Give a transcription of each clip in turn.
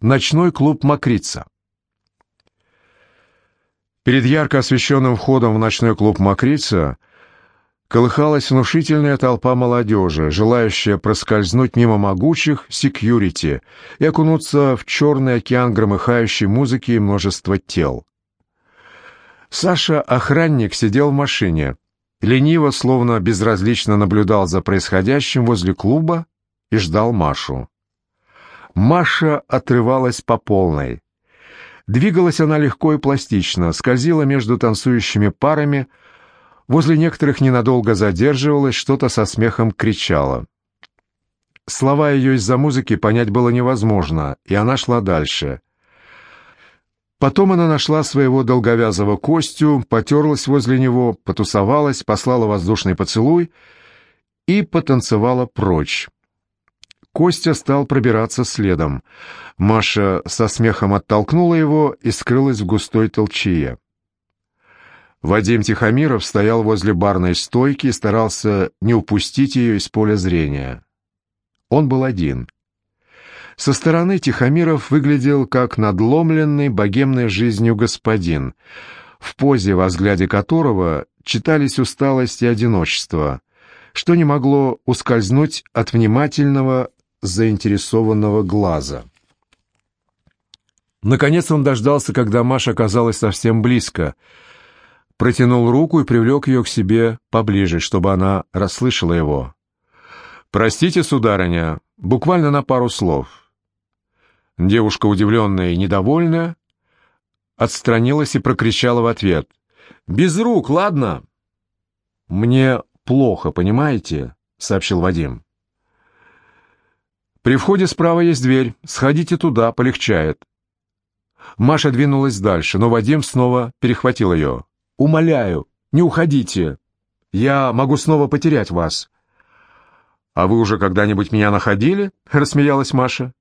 Ночной клуб «Макрица». Перед ярко освещенным входом в ночной клуб «Макрица» колыхалась внушительная толпа молодежи, желающая проскользнуть мимо могучих секьюрити и окунуться в черный океан громыхающей музыки и множества тел. Саша, охранник, сидел в машине, лениво, словно безразлично наблюдал за происходящим возле клуба и ждал Машу. Маша отрывалась по полной. Двигалась она легко и пластично, скользила между танцующими парами, возле некоторых ненадолго задерживалась, что-то со смехом кричала. Слова ее из-за музыки понять было невозможно, и она шла дальше. Потом она нашла своего долговязого Костю, потерлась возле него, потусовалась, послала воздушный поцелуй и потанцевала прочь. Костя стал пробираться следом. Маша со смехом оттолкнула его и скрылась в густой толчее. Вадим Тихомиров стоял возле барной стойки и старался не упустить ее из поля зрения. Он был один. Со стороны Тихомиров выглядел как надломленный богемной жизнью господин, в позе, во взгляде которого читались усталость и одиночество, что не могло ускользнуть от внимательного заинтересованного глаза. Наконец он дождался, когда Маша оказалась совсем близко, протянул руку и привлек ее к себе поближе, чтобы она расслышала его. «Простите, сударыня, буквально на пару слов». Девушка, удивленная и недовольная, отстранилась и прокричала в ответ. «Без рук, ладно?» «Мне плохо, понимаете?» — сообщил Вадим. При входе справа есть дверь. Сходите туда, полегчает. Маша двинулась дальше, но Вадим снова перехватил ее. «Умоляю, не уходите. Я могу снова потерять вас». «А вы уже когда-нибудь меня находили?» — рассмеялась Маша.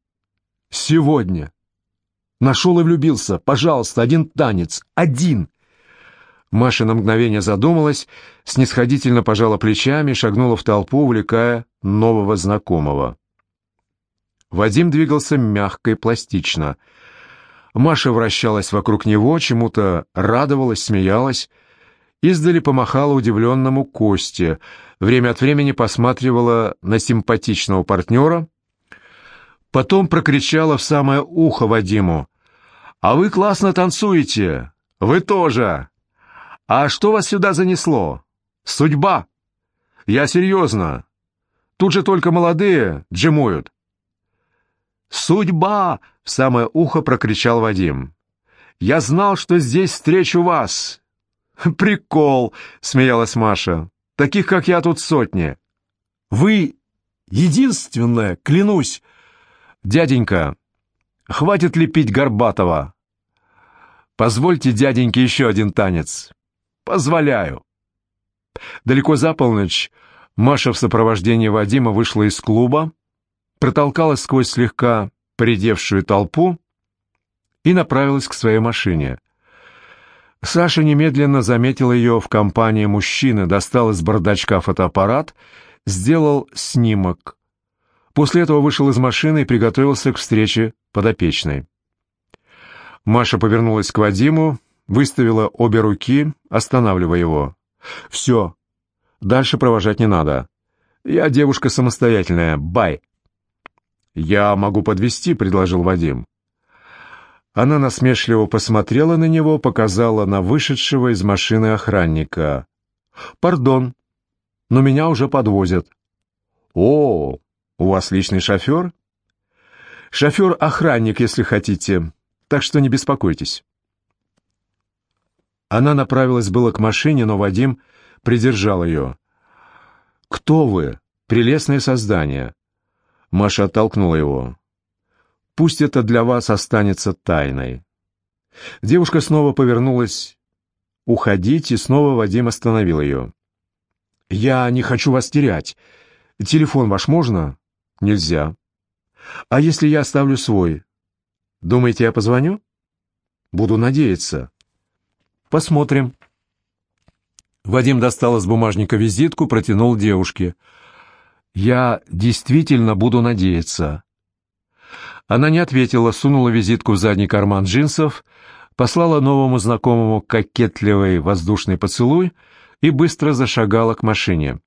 «Сегодня. Нашел и влюбился. Пожалуйста, один танец. Один!» Маша на мгновение задумалась, снисходительно пожала плечами и шагнула в толпу, увлекая нового знакомого. Вадим двигался мягко и пластично. Маша вращалась вокруг него, чему-то радовалась, смеялась. Издали помахала удивленному Косте, время от времени посматривала на симпатичного партнера, потом прокричала в самое ухо Вадиму. «А вы классно танцуете! Вы тоже! А что вас сюда занесло? Судьба! Я серьезно! Тут же только молодые джимуют!» «Судьба!» — в самое ухо прокричал Вадим. «Я знал, что здесь встречу вас!» «Прикол!» — смеялась Маша. «Таких, как я, тут сотни!» «Вы единственная, клянусь!» «Дяденька, хватит лепить Горбатова!» «Позвольте дяденьке еще один танец!» «Позволяю!» Далеко за полночь Маша в сопровождении Вадима вышла из клуба, протолкалась сквозь слегка поредевшую толпу и направилась к своей машине. Саша немедленно заметил ее в компании мужчины, достал из бардачка фотоаппарат, сделал снимок. После этого вышел из машины и приготовился к встрече подопечной. Маша повернулась к Вадиму, выставила обе руки, останавливая его. «Все, дальше провожать не надо. Я девушка самостоятельная, бай!» «Я могу подвести, предложил Вадим. Она насмешливо посмотрела на него, показала на вышедшего из машины охранника. «Пардон, но меня уже подвозят». «О, у вас личный шофер?» «Шофер-охранник, если хотите, так что не беспокойтесь». Она направилась было к машине, но Вадим придержал ее. «Кто вы, прелестное создание? Маша оттолкнула его. «Пусть это для вас останется тайной». Девушка снова повернулась уходить, и снова Вадим остановил ее. «Я не хочу вас терять. Телефон ваш можно?» «Нельзя». «А если я оставлю свой? Думаете, я позвоню?» «Буду надеяться». «Посмотрим». Вадим достал из бумажника визитку, протянул девушке. «Я действительно буду надеяться». Она не ответила, сунула визитку в задний карман джинсов, послала новому знакомому кокетливый воздушный поцелуй и быстро зашагала к машине.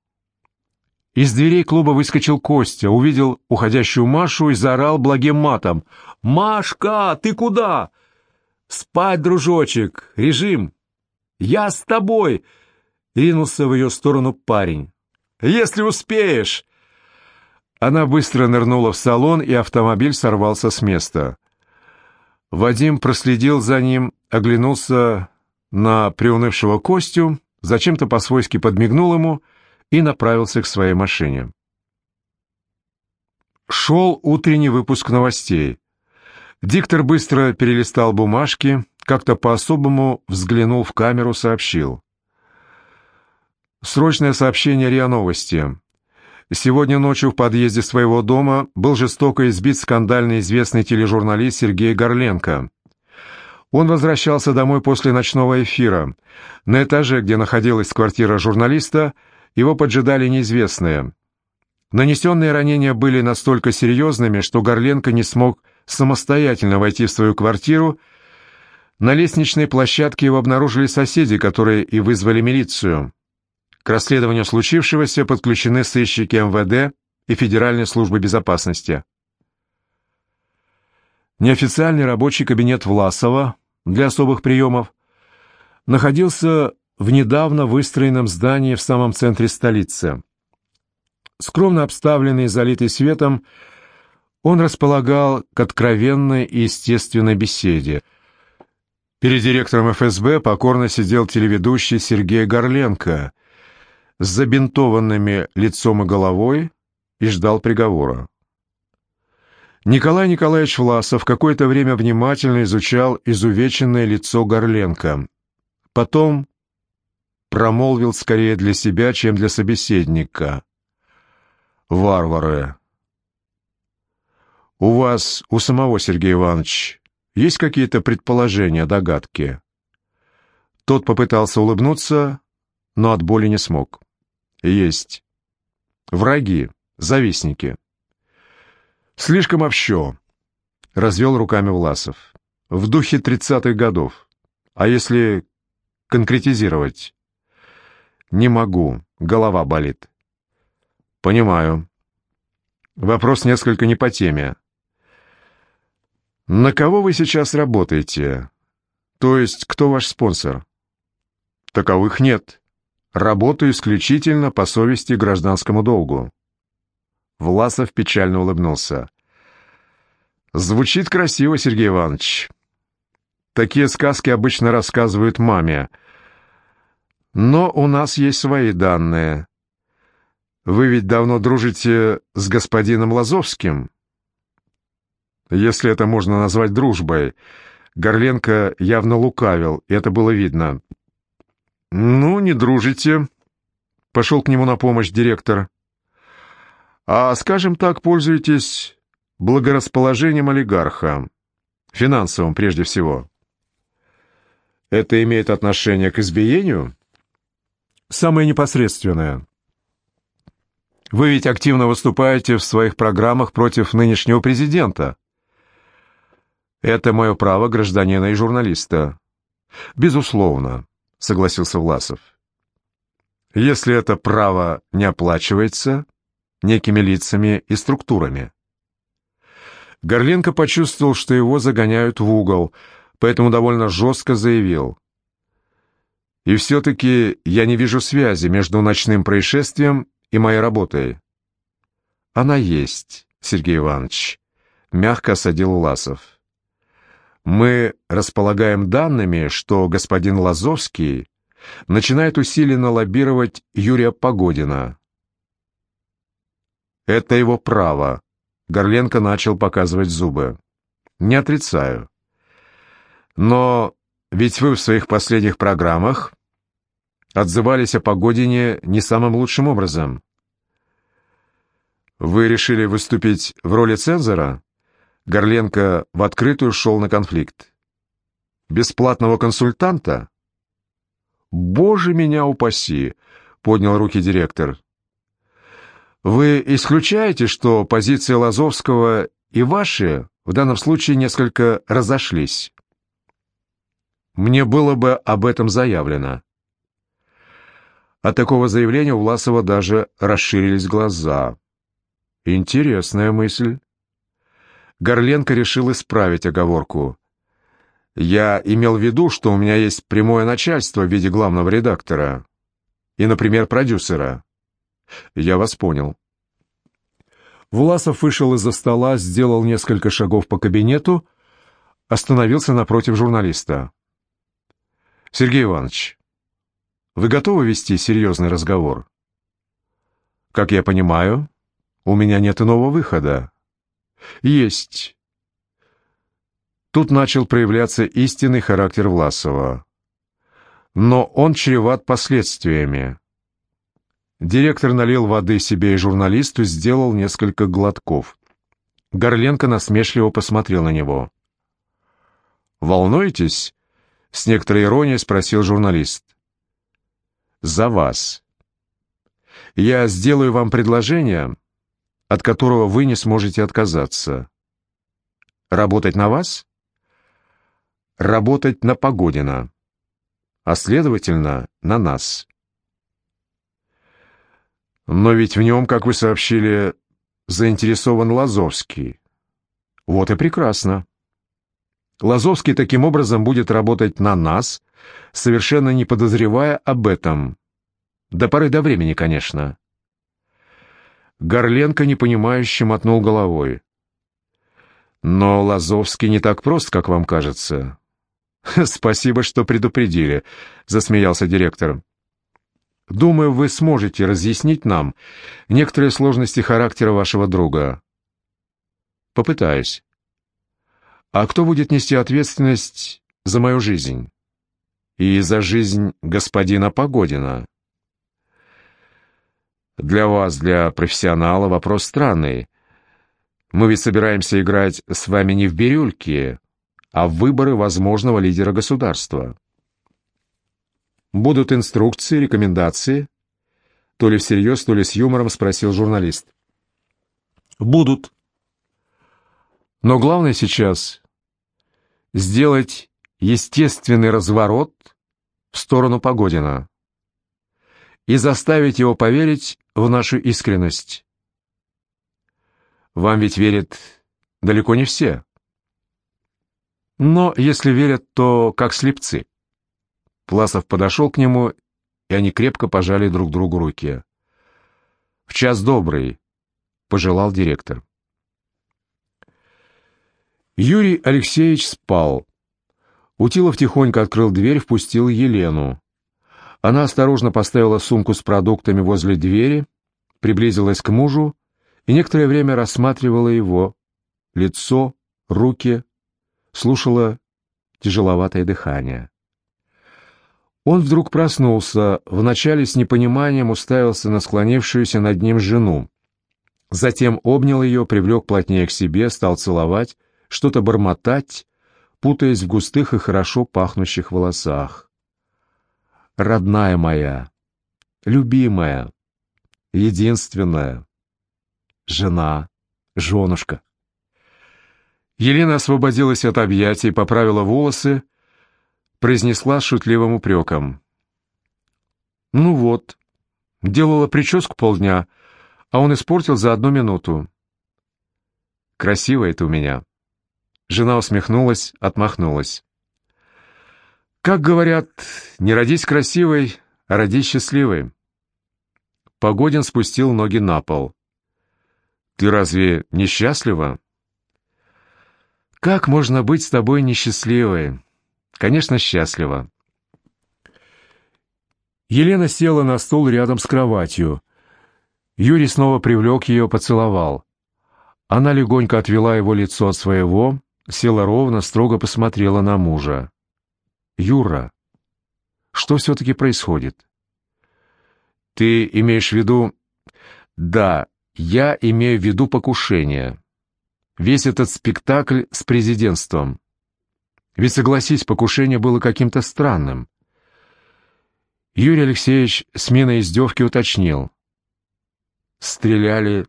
Из дверей клуба выскочил Костя, увидел уходящую Машу и заорал благим матом. «Машка, ты куда?» «Спать, дружочек! Режим!» «Я с тобой!» — ринулся в ее сторону парень. «Если успеешь!» Она быстро нырнула в салон, и автомобиль сорвался с места. Вадим проследил за ним, оглянулся на приунывшего Костю, зачем-то по-свойски подмигнул ему и направился к своей машине. Шел утренний выпуск новостей. Диктор быстро перелистал бумажки, как-то по-особому взглянул в камеру, сообщил. Срочное сообщение РИА Новости. Сегодня ночью в подъезде своего дома был жестоко избит скандально известный тележурналист Сергей Горленко. Он возвращался домой после ночного эфира. На этаже, где находилась квартира журналиста, его поджидали неизвестные. Нанесенные ранения были настолько серьезными, что Горленко не смог самостоятельно войти в свою квартиру. На лестничной площадке его обнаружили соседи, которые и вызвали милицию. К расследованию случившегося подключены сыщики МВД и Федеральной службы безопасности. Неофициальный рабочий кабинет Власова для особых приемов находился в недавно выстроенном здании в самом центре столицы. Скромно обставленный и залитый светом, он располагал к откровенной и естественной беседе. Перед директором ФСБ покорно сидел телеведущий Сергей Горленко, с забинтованными лицом и головой и ждал приговора. Николай Николаевич Власов какое-то время внимательно изучал изувеченное лицо Горленко. Потом промолвил скорее для себя, чем для собеседника. «Варвары!» «У вас, у самого Сергея Ивановича, есть какие-то предположения, догадки?» Тот попытался улыбнуться, но от боли не смог. Есть. Враги, завистники. Слишком общо, развел руками Власов. В духе тридцатых годов. А если конкретизировать? Не могу, голова болит. Понимаю. Вопрос несколько не по теме. На кого вы сейчас работаете? То есть, кто ваш спонсор? Таковых нет. Работаю исключительно по совести гражданскому долгу». Власов печально улыбнулся. «Звучит красиво, Сергей Иванович. Такие сказки обычно рассказывают маме. Но у нас есть свои данные. Вы ведь давно дружите с господином Лазовским?» Если это можно назвать дружбой. Горленко явно лукавил, и это было видно. «Ну, не дружите», — пошел к нему на помощь директор. «А, скажем так, пользуетесь благорасположением олигарха, финансовым прежде всего». «Это имеет отношение к избиению?» «Самое непосредственное». «Вы ведь активно выступаете в своих программах против нынешнего президента». «Это мое право гражданина и журналиста». «Безусловно» согласился Власов. Если это право не оплачивается некими лицами и структурами. Горленко почувствовал, что его загоняют в угол, поэтому довольно жестко заявил. «И все-таки я не вижу связи между ночным происшествием и моей работой». «Она есть, Сергей Иванович», — мягко осадил Власов. Мы располагаем данными, что господин Лазовский начинает усиленно лоббировать Юрия Погодина. Это его право. Горленко начал показывать зубы. Не отрицаю. Но ведь вы в своих последних программах отзывались о Погодине не самым лучшим образом. Вы решили выступить в роли цензора? Горленко в открытую шел на конфликт. «Бесплатного консультанта?» «Боже меня упаси!» — поднял руки директор. «Вы исключаете, что позиции Лазовского и ваши в данном случае несколько разошлись. Мне было бы об этом заявлено. От такого заявления у Власова даже расширились глаза. Интересная мысль. Горленко решил исправить оговорку. Я имел в виду, что у меня есть прямое начальство в виде главного редактора и, например, продюсера. Я вас понял. Власов вышел из-за стола, сделал несколько шагов по кабинету, остановился напротив журналиста. «Сергей Иванович, вы готовы вести серьезный разговор?» «Как я понимаю, у меня нет иного выхода». «Есть». Тут начал проявляться истинный характер Власова. Но он чреват последствиями. Директор налил воды себе и журналисту, сделал несколько глотков. Горленко насмешливо посмотрел на него. «Волнуетесь?» — с некоторой иронией спросил журналист. «За вас. Я сделаю вам предложение, от которого вы не сможете отказаться. Работать на вас? Работать на Погодина, а следовательно, на нас». Но ведь в нем, как вы сообщили, заинтересован Лазовский. Вот и прекрасно. Лазовский таким образом будет работать на нас, совершенно не подозревая об этом. До поры до времени, конечно. Горленко непонимающе мотнул головой. Но Лазовский не так прост, как вам кажется. «Спасибо, что предупредили», — засмеялся директор. Думаю, вы сможете разъяснить нам некоторые сложности характера вашего друга. Попытаюсь. А кто будет нести ответственность за мою жизнь? И за жизнь господина Погодина? Для вас, для профессионала, вопрос странный. Мы ведь собираемся играть с вами не в бирюльки, а в выборы возможного лидера государства. Будут инструкции, рекомендации?» То ли всерьез, то ли с юмором спросил журналист. «Будут. Но главное сейчас сделать естественный разворот в сторону Погодина и заставить его поверить в нашу искренность. Вам ведь верят далеко не все. Но если верят, то как слепцы. Власов подошел к нему, и они крепко пожали друг другу руки. «В час добрый», — пожелал директор. Юрий Алексеевич спал. Утилов тихонько открыл дверь, впустил Елену. Она осторожно поставила сумку с продуктами возле двери, приблизилась к мужу и некоторое время рассматривала его лицо, руки, слушала тяжеловатое дыхание. Он вдруг проснулся, вначале с непониманием уставился на склонившуюся над ним жену. Затем обнял ее, привлек плотнее к себе, стал целовать, что-то бормотать, путаясь в густых и хорошо пахнущих волосах. «Родная моя, любимая, единственная, жена, женушка». Елена освободилась от объятий, поправила волосы, произнесла шутливым упреком. «Ну вот, делала прическу полдня, а он испортил за одну минуту. Красиво это у меня». Жена усмехнулась, отмахнулась. «Как говорят, не родись красивой, а родись счастливой». Погодин спустил ноги на пол. «Ты разве несчастлива?» «Как можно быть с тобой несчастливой?» Конечно, счастлива. Елена села на стол рядом с кроватью. Юрий снова привлек ее, поцеловал. Она легонько отвела его лицо от своего, села ровно, строго посмотрела на мужа. «Юра, что все-таки происходит?» «Ты имеешь в виду...» «Да, я имею в виду покушение. Весь этот спектакль с президентством. Ведь, согласись, покушение было каким-то странным. Юрий Алексеевич с миной издевки уточнил. «Стреляли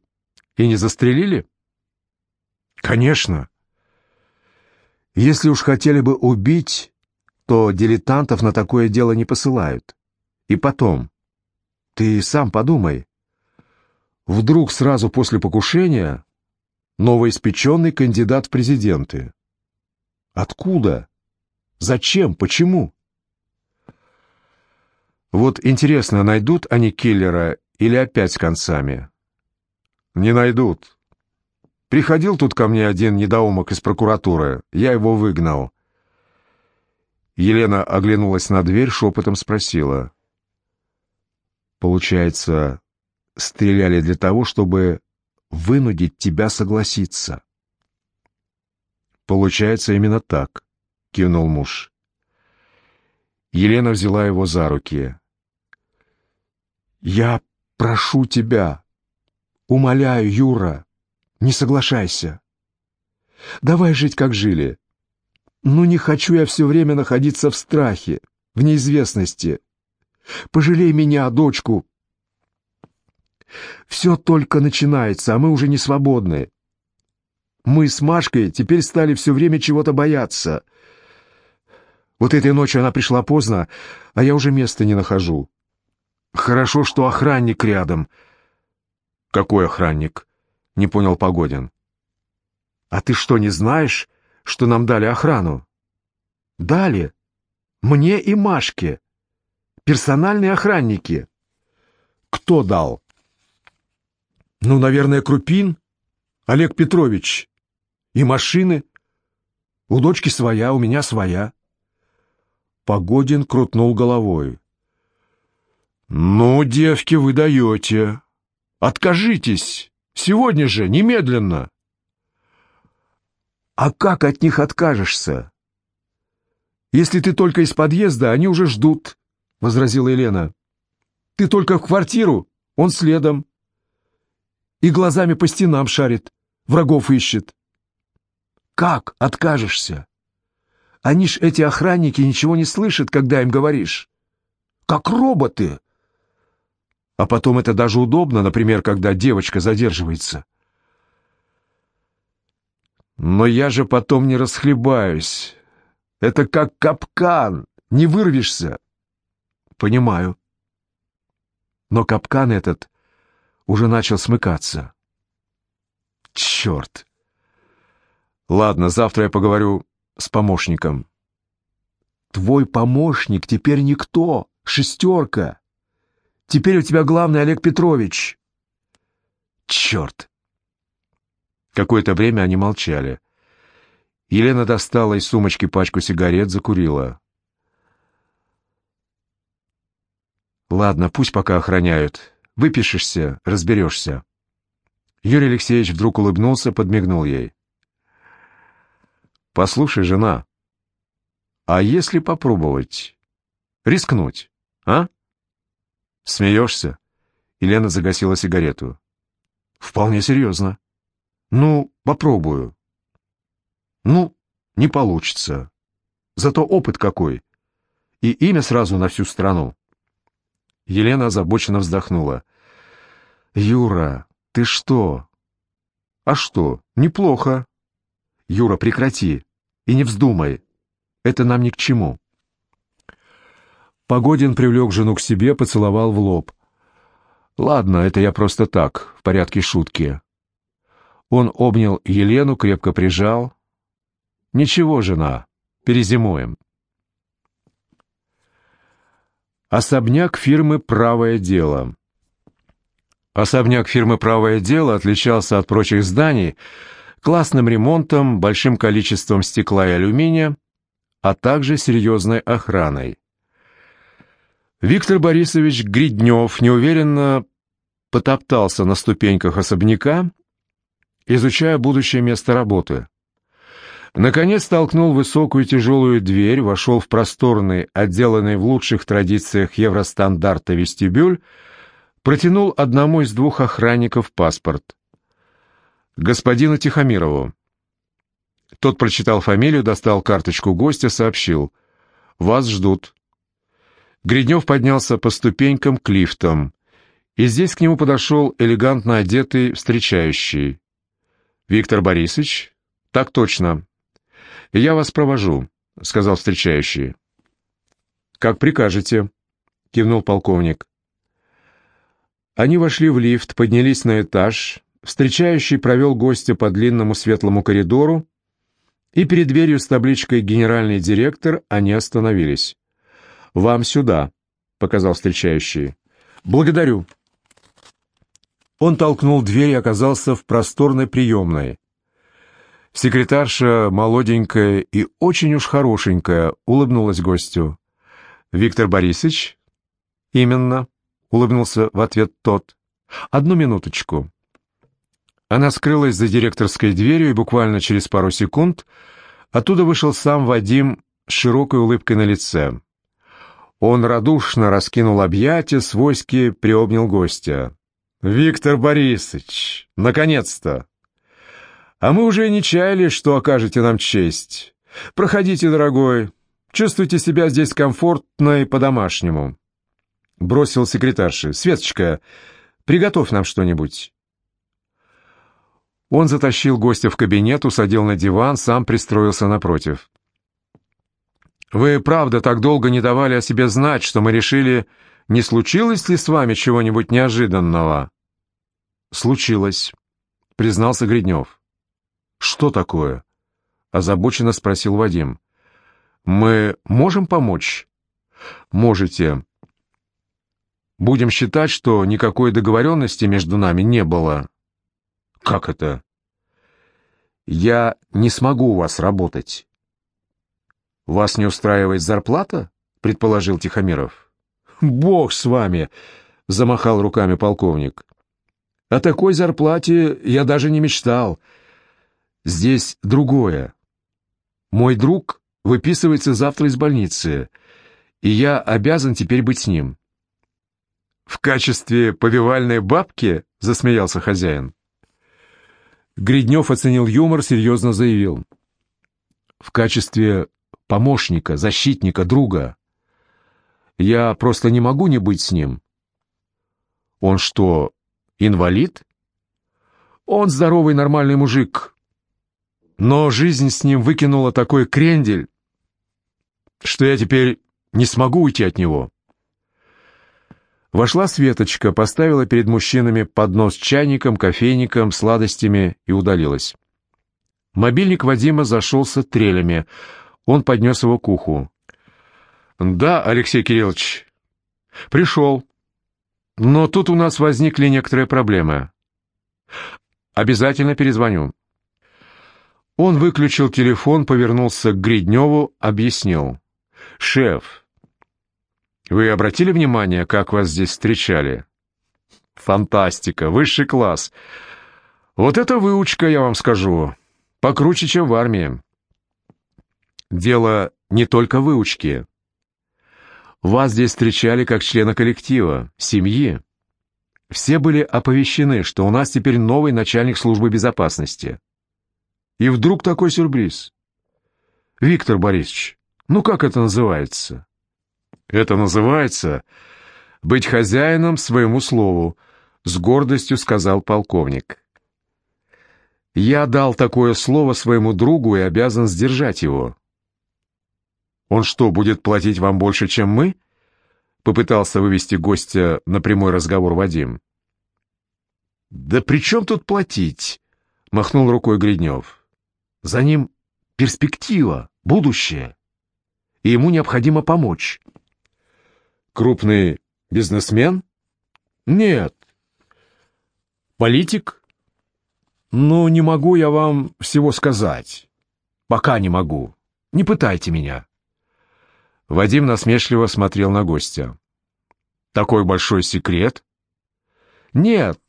и не застрелили?» «Конечно. Если уж хотели бы убить, то дилетантов на такое дело не посылают. И потом, ты сам подумай. Вдруг сразу после покушения новоиспеченный кандидат в президенты. Откуда? Зачем? Почему? Вот интересно, найдут они киллера или опять с концами? Не найдут. Приходил тут ко мне один недоумок из прокуратуры. Я его выгнал. Елена оглянулась на дверь, шепотом спросила. Получается, стреляли для того, чтобы вынудить тебя согласиться. Получается именно так, кивнул муж. Елена взяла его за руки. Я прошу тебя, умоляю, Юра, не соглашайся. Давай жить, как жили. Ну, не хочу я все время находиться в страхе, в неизвестности. Пожалей меня, дочку. Все только начинается, а мы уже не свободны. Мы с Машкой теперь стали все время чего-то бояться. Вот этой ночью она пришла поздно, а я уже места не нахожу. Хорошо, что охранник рядом. Какой охранник? — не понял Погодин. «А ты что, не знаешь, что нам дали охрану?» «Дали. Мне и Машке. Персональные охранники». «Кто дал?» «Ну, наверное, Крупин, Олег Петрович. И машины. У дочки своя, у меня своя». Погодин крутнул головой. «Ну, девки, вы даете. Откажитесь!» Сегодня же, немедленно!» «А как от них откажешься?» «Если ты только из подъезда, они уже ждут», — возразила Елена. «Ты только в квартиру, он следом. И глазами по стенам шарит, врагов ищет». «Как откажешься? Они ж, эти охранники, ничего не слышат, когда им говоришь. Как роботы!» А потом это даже удобно, например, когда девочка задерживается. Но я же потом не расхлебаюсь. Это как капкан, не вырвешься. Понимаю. Но капкан этот уже начал смыкаться. Черт! Ладно, завтра я поговорю с помощником. Твой помощник теперь никто, шестерка. Теперь у тебя главный Олег Петрович. Черт! Какое-то время они молчали. Елена достала из сумочки пачку сигарет, закурила. «Ладно, пусть пока охраняют. Выпишешься, разберешься». Юрий Алексеевич вдруг улыбнулся, подмигнул ей. «Послушай, жена, а если попробовать? Рискнуть, а?» «Смеешься?» Елена загасила сигарету. «Вполне серьезно. Ну, попробую». «Ну, не получится. Зато опыт какой. И имя сразу на всю страну». Елена озабоченно вздохнула. «Юра, ты что?» «А что, неплохо». «Юра, прекрати. И не вздумай. Это нам ни к чему». Погодин привлек жену к себе, поцеловал в лоб. «Ладно, это я просто так, в порядке шутки». Он обнял Елену, крепко прижал. «Ничего, жена, перезимуем». Особняк фирмы «Правое дело». Особняк фирмы «Правое дело» отличался от прочих зданий классным ремонтом, большим количеством стекла и алюминия, а также серьезной охраной. Виктор Борисович Гриднев неуверенно потоптался на ступеньках особняка, изучая будущее место работы. Наконец толкнул высокую тяжелую дверь, вошел в просторный, отделанный в лучших традициях евростандарта вестибюль, протянул одному из двух охранников паспорт. «Господину Тихомирову». Тот прочитал фамилию, достал карточку гостя, сообщил. «Вас ждут». Гриднев поднялся по ступенькам к лифтам, и здесь к нему подошел элегантно одетый встречающий. «Виктор Борисович?» «Так точно. «Я вас провожу», — сказал встречающий. «Как прикажете», — кивнул полковник. Они вошли в лифт, поднялись на этаж. Встречающий провел гостя по длинному светлому коридору, и перед дверью с табличкой «Генеральный директор» они остановились. «Вам сюда», — показал встречающий. «Благодарю». Он толкнул дверь и оказался в просторной приемной. Секретарша, молоденькая и очень уж хорошенькая, улыбнулась гостю. «Виктор Борисович?» «Именно», — улыбнулся в ответ тот. «Одну минуточку». Она скрылась за директорской дверью, и буквально через пару секунд оттуда вышел сам Вадим с широкой улыбкой на лице. Он радушно раскинул объятия, свойски приобнял гостя. «Виктор Борисович, наконец-то!» А мы уже не чаяли, что окажете нам честь. Проходите, дорогой. Чувствуйте себя здесь комфортно и по-домашнему. Бросил секретарши. Светочка, приготовь нам что-нибудь. Он затащил гостя в кабинет, усадил на диван, сам пристроился напротив. «Вы правда так долго не давали о себе знать, что мы решили, не случилось ли с вами чего-нибудь неожиданного?» «Случилось», — признался Гриднев. «Что такое?» — озабоченно спросил Вадим. «Мы можем помочь?» «Можете. Будем считать, что никакой договоренности между нами не было». «Как это?» «Я не смогу у вас работать». «Вас не устраивает зарплата?» — предположил Тихомиров. «Бог с вами!» — замахал руками полковник. «О такой зарплате я даже не мечтал». Здесь другое. Мой друг выписывается завтра из больницы, и я обязан теперь быть с ним. «В качестве повивальной бабки?» — засмеялся хозяин. Гриднев оценил юмор, серьезно заявил. «В качестве помощника, защитника, друга. Я просто не могу не быть с ним». «Он что, инвалид?» «Он здоровый нормальный мужик, но жизнь с ним выкинула такой крендель, что я теперь не смогу уйти от него. Вошла Светочка, поставила перед мужчинами поднос с чайником, кофейником, сладостями и удалилась. Мобильник Вадима зашелся трелями. Он поднес его к уху. «Да, Алексей Кириллович, пришел. Но тут у нас возникли некоторые проблемы. Обязательно перезвоню». Он выключил телефон, повернулся к Гридневу, объяснил. «Шеф, вы обратили внимание, как вас здесь встречали?» «Фантастика, высший класс. Вот это выучка, я вам скажу. Покруче, чем в армии». «Дело не только в выучке. Вас здесь встречали как члена коллектива, семьи. Все были оповещены, что у нас теперь новый начальник службы безопасности». И вдруг такой сюрприз. Виктор Борисович, ну как это называется? Это называется быть хозяином своему слову, с гордостью сказал полковник. Я дал такое слово своему другу и обязан сдержать его. Он что, будет платить вам больше, чем мы? Попытался вывести гостя на прямой разговор Вадим. «Да при чем тут платить?» — махнул рукой Гриднев. За ним перспектива, будущее, и ему необходимо помочь. Крупный бизнесмен? Нет. Политик? Ну, не могу я вам всего сказать. Пока не могу. Не пытайте меня. Вадим насмешливо смотрел на гостя. Такой большой секрет? Нет,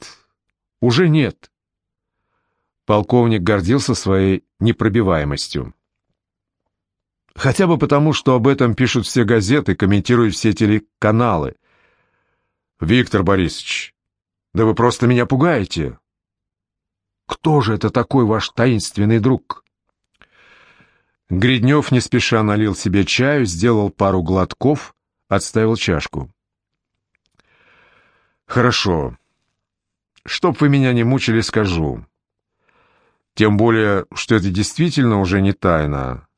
уже нет. Полковник гордился своей непробиваемостью. Хотя бы потому, что об этом пишут все газеты, комментируют все телеканалы. «Виктор Борисович, да вы просто меня пугаете!» «Кто же это такой ваш таинственный друг?» Гриднев не спеша налил себе чаю, сделал пару глотков, отставил чашку. «Хорошо. Чтоб вы меня не мучили, скажу. Тем более, что это действительно уже не тайна.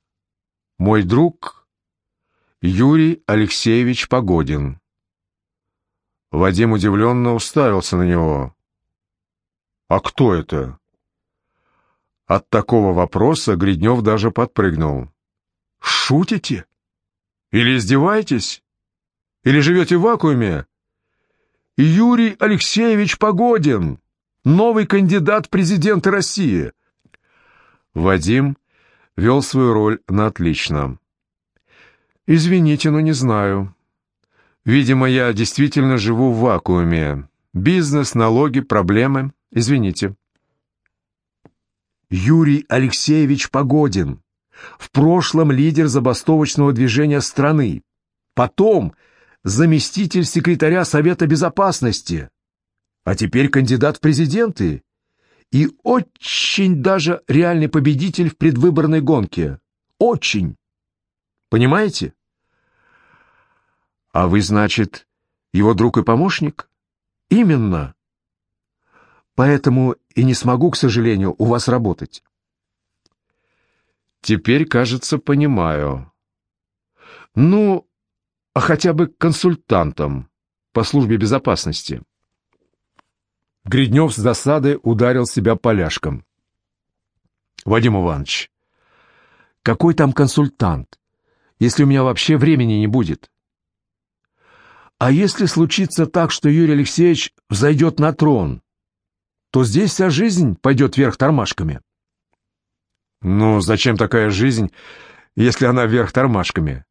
Мой друг Юрий Алексеевич Погодин. Вадим удивленно уставился на него. «А кто это?» От такого вопроса Гриднев даже подпрыгнул. «Шутите? Или издеваетесь? Или живете в вакууме?» «Юрий Алексеевич Погодин, новый кандидат в президенты России!» Вадим вел свою роль на отлично. «Извините, но не знаю. Видимо, я действительно живу в вакууме. Бизнес, налоги, проблемы. Извините». Юрий Алексеевич Погодин, в прошлом лидер забастовочного движения страны, потом заместитель секретаря Совета Безопасности, а теперь кандидат в президенты и очень даже реальный победитель в предвыборной гонке. Очень. Понимаете? А вы, значит, его друг и помощник? Именно. Поэтому и не смогу, к сожалению, у вас работать. Теперь, кажется, понимаю. Ну, а хотя бы консультантом по службе безопасности. Гриднев с досады ударил себя поляшком. «Вадим Иванович, какой там консультант, если у меня вообще времени не будет? А если случится так, что Юрий Алексеевич взойдет на трон, то здесь вся жизнь пойдет вверх тормашками». «Ну, зачем такая жизнь, если она вверх тормашками?»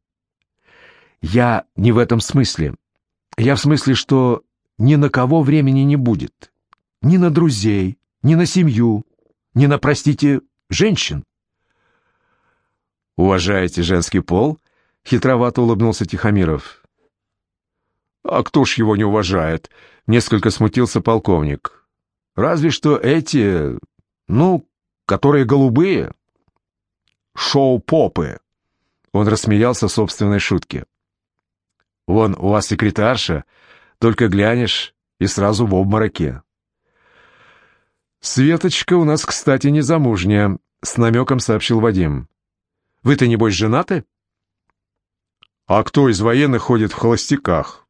«Я не в этом смысле. Я в смысле, что ни на кого времени не будет» ни на друзей, ни на семью, ни на, простите, женщин. «Уважаете женский пол?» — хитровато улыбнулся Тихомиров. «А кто ж его не уважает?» — несколько смутился полковник. «Разве что эти, ну, которые голубые. Шоу-попы». Он рассмеялся собственной шутке. «Вон у вас секретарша, только глянешь и сразу в обмороке». «Светочка у нас, кстати, не замужняя», — с намеком сообщил Вадим. «Вы-то, небось, женаты?» «А кто из военных ходит в холостяках?»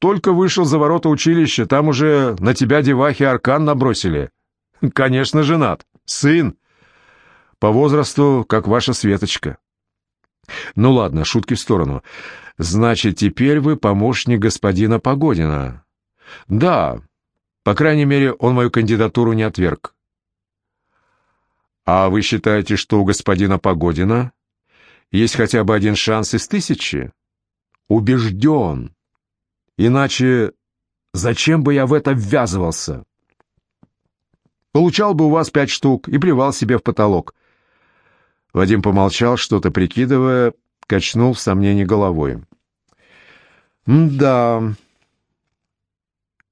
«Только вышел за ворота училища, там уже на тебя девахи аркан набросили». «Конечно, женат. Сын. По возрасту, как ваша Светочка». «Ну ладно, шутки в сторону. Значит, теперь вы помощник господина Погодина». «Да, по крайней мере, он мою кандидатуру не отверг. А вы считаете, что у господина Погодина есть хотя бы один шанс из тысячи? Убежден. Иначе зачем бы я в это ввязывался? Получал бы у вас пять штук и плевал себе в потолок. Вадим помолчал, что-то прикидывая, качнул в сомнении головой. «Да,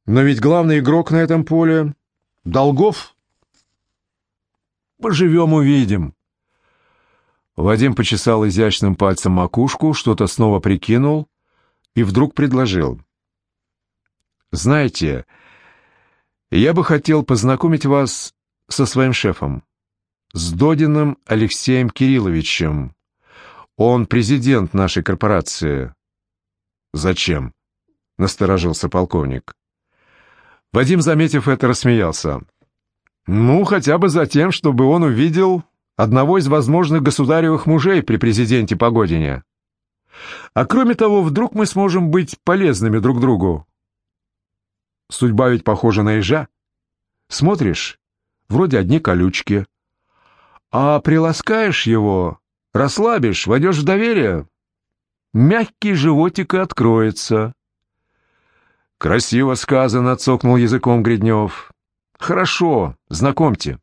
но ведь главный игрок на этом поле — Долгов. Поживем — увидим. Вадим почесал изящным пальцем макушку, что-то снова прикинул и вдруг предложил. «Знаете, я бы хотел познакомить вас со своим шефом, с Додиным Алексеем Кирилловичем. Он президент нашей корпорации». «Зачем?» — насторожился полковник. Вадим, заметив это, рассмеялся. «Ну, хотя бы за тем, чтобы он увидел одного из возможных государевых мужей при президенте Погодине. А кроме того, вдруг мы сможем быть полезными друг другу. Судьба ведь похожа на ежа. Смотришь, вроде одни колючки. А приласкаешь его, расслабишь, войдешь в доверие, мягкий животик и откроется». «Красиво сказано», — цокнул языком Гриднев. «Хорошо, знакомьте».